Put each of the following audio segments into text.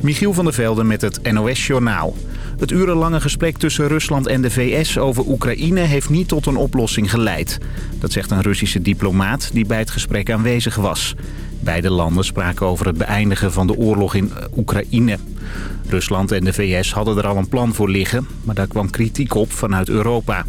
Michiel van der Velden met het NOS-journaal. Het urenlange gesprek tussen Rusland en de VS over Oekraïne heeft niet tot een oplossing geleid. Dat zegt een Russische diplomaat die bij het gesprek aanwezig was. Beide landen spraken over het beëindigen van de oorlog in Oekraïne. Rusland en de VS hadden er al een plan voor liggen, maar daar kwam kritiek op vanuit Europa.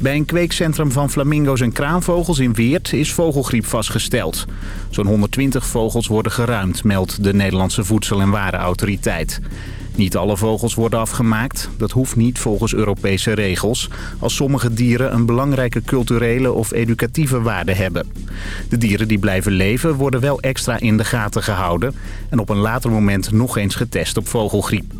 Bij een kweekcentrum van flamingo's en kraanvogels in Weert is vogelgriep vastgesteld. Zo'n 120 vogels worden geruimd, meldt de Nederlandse Voedsel- en Warenautoriteit. Niet alle vogels worden afgemaakt. Dat hoeft niet volgens Europese regels... als sommige dieren een belangrijke culturele of educatieve waarde hebben. De dieren die blijven leven worden wel extra in de gaten gehouden... en op een later moment nog eens getest op vogelgriep.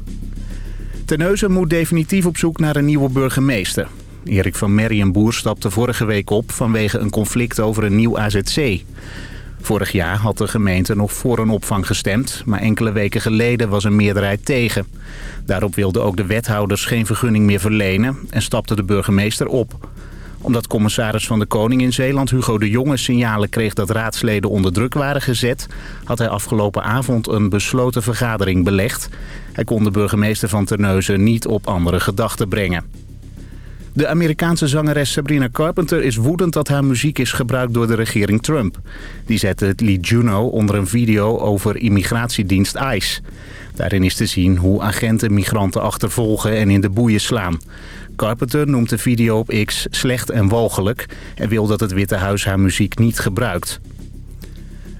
Terneuzen moet definitief op zoek naar een nieuwe burgemeester. Erik van Merrienboer stapte vorige week op vanwege een conflict over een nieuw AZC. Vorig jaar had de gemeente nog voor een opvang gestemd, maar enkele weken geleden was een meerderheid tegen. Daarop wilden ook de wethouders geen vergunning meer verlenen en stapte de burgemeester op. Omdat commissaris van de Koning in Zeeland Hugo de Jonge signalen kreeg dat raadsleden onder druk waren gezet, had hij afgelopen avond een besloten vergadering belegd. Hij kon de burgemeester van Terneuzen niet op andere gedachten brengen. De Amerikaanse zangeres Sabrina Carpenter is woedend dat haar muziek is gebruikt door de regering Trump. Die zette het lied Juno onder een video over immigratiedienst ICE. Daarin is te zien hoe agenten migranten achtervolgen en in de boeien slaan. Carpenter noemt de video op X slecht en walgelijk... en wil dat het Witte Huis haar muziek niet gebruikt.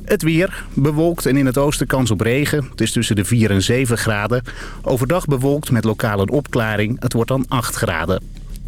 Het weer, bewolkt en in het oosten kans op regen. Het is tussen de 4 en 7 graden. Overdag bewolkt met lokale opklaring. Het wordt dan 8 graden.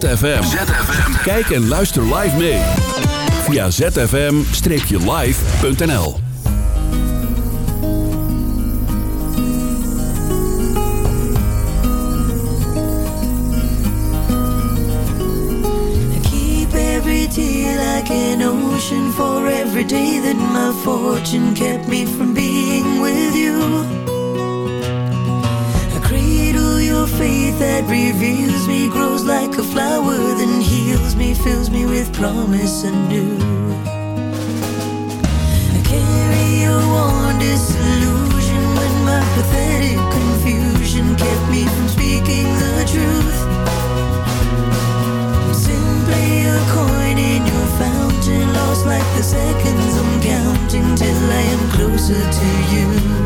ZFM. Kijk en luister live mee. Via zfm-live.nl I keep every tear like an ocean for every day that my fortune kept me from being with you. faith that reveals me grows like a flower, fills me with promise anew. I carry a warm disillusion when my pathetic confusion kept me from speaking the truth. I'm simply a coin in your fountain, lost like the seconds I'm counting till I am closer to you.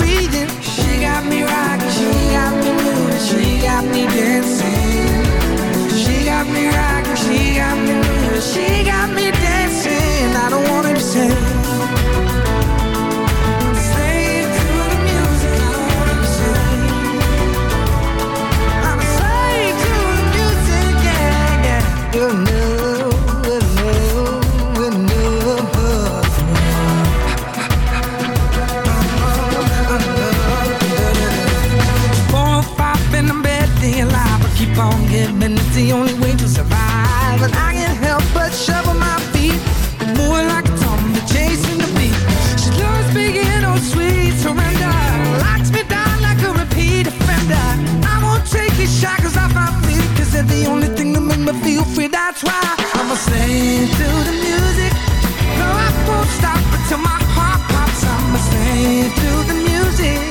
got me rocking, she got me moving, she got me dancing. She got me rocking, she got me moving, she got me dancing. I don't want to say. good keep on giving, it's the only way to survive. And I can't help but shovel my feet. Moving like a zombie, chasing the beat. She loves sweet surrender. Locks me down like a repeat offender. I won't take these shackles off my feet, cause they're the only thing that make me feel free. That's why I'm to the music. No, I won't stop until my heart pops. I'm a slave to the music.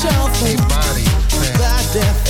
shelter. By definition.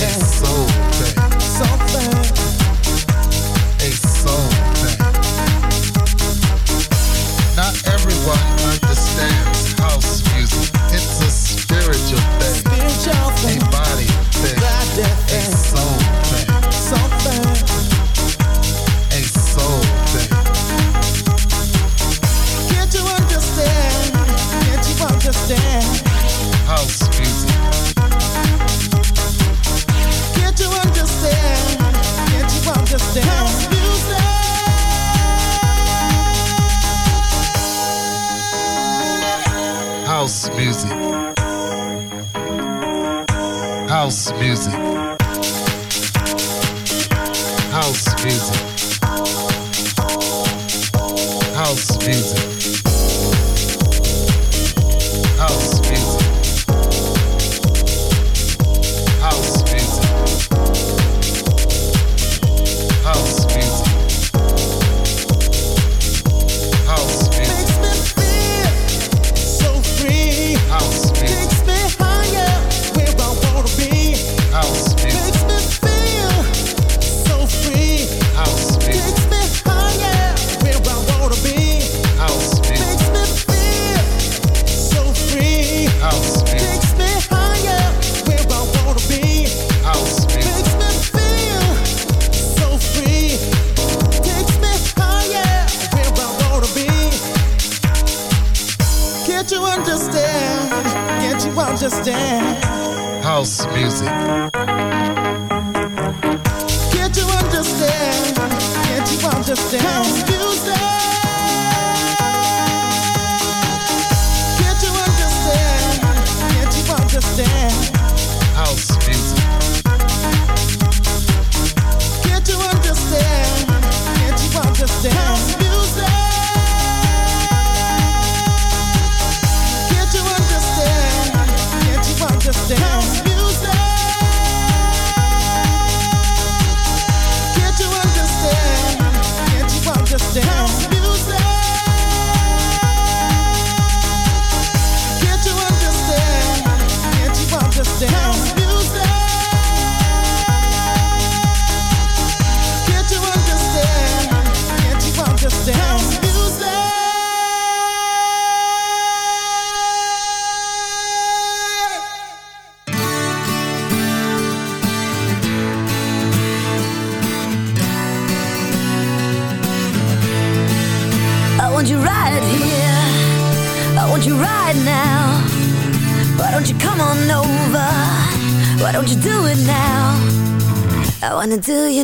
Understand?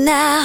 Now.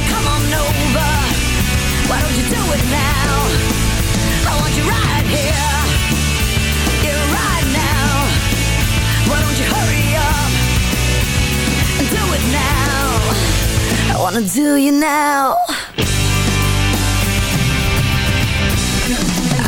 wanna do you now.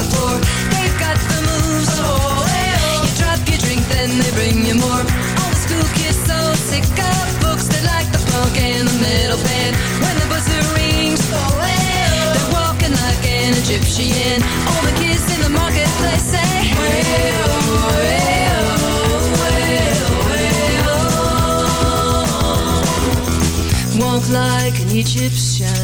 the floor. They've got the moves, oh, oh. You drop your drink, then they bring you more. All the school kids so sick of books. They like the punk and the metal band. When the buzzer rings, oh. oh. They're walking like an Egyptian. All the kids in the marketplace say, oh, oh. Walk like an Egyptian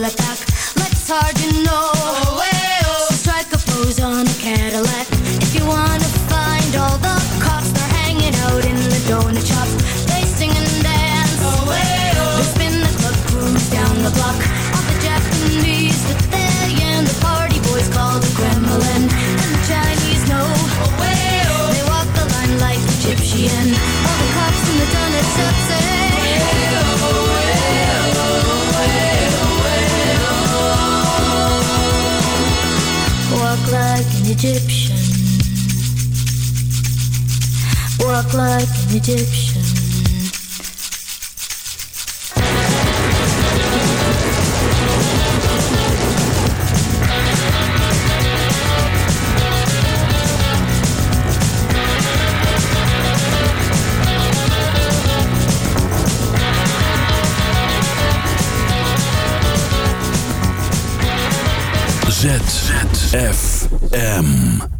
all about like an Egyptian. Walk like an Egyptian. ZZF. M.